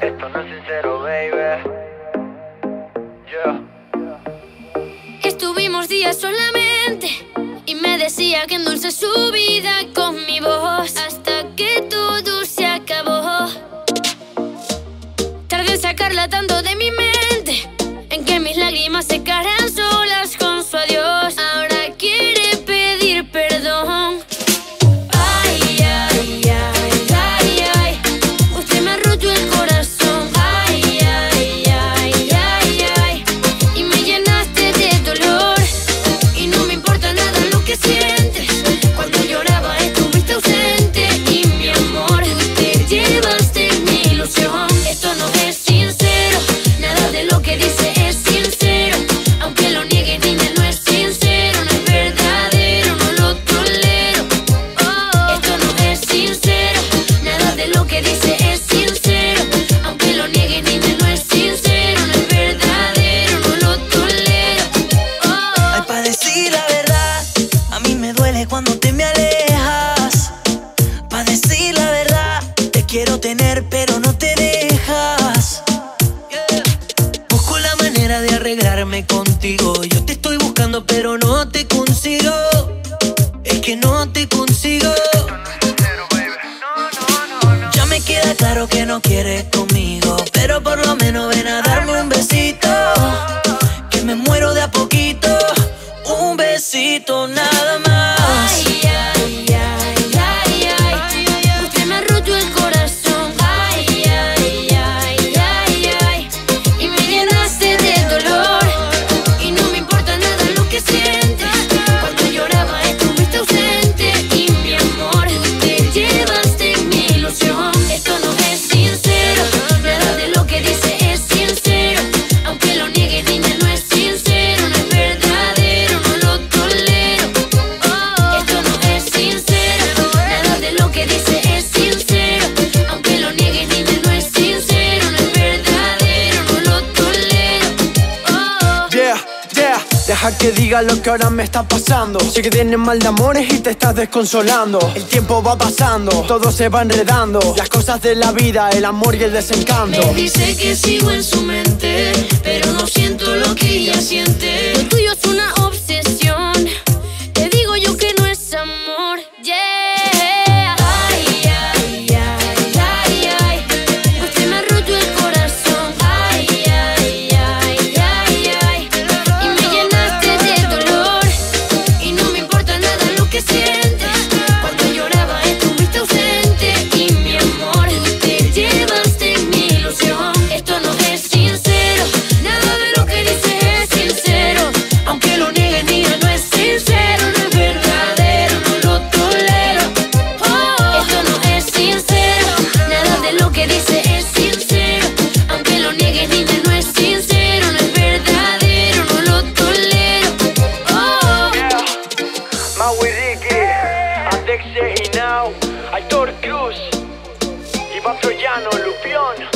Esto no es sincero, baby. Yeah. Estuvimos días solamente y me decía que endulce su vida con mi voz hasta que todo se acabó. Tardé en sacarla tanto de de arreglarme contigo. Yo te estoy buscando, pero no te consigo. Es que no te consigo. Ya me queda claro que no quiero Que diga lo que ahora me está pasando. Sé que tienes mal de amores y te estás desconsolando. El tiempo va pasando, todo se va enredando. Las cosas de la vida, el amor y el desencanto. Me dice que sigo en su mente, pero no siento lo que ella siente. Lo tuyo es una DJ Now, Aitor Cruz, Iván Troyano, Lupión.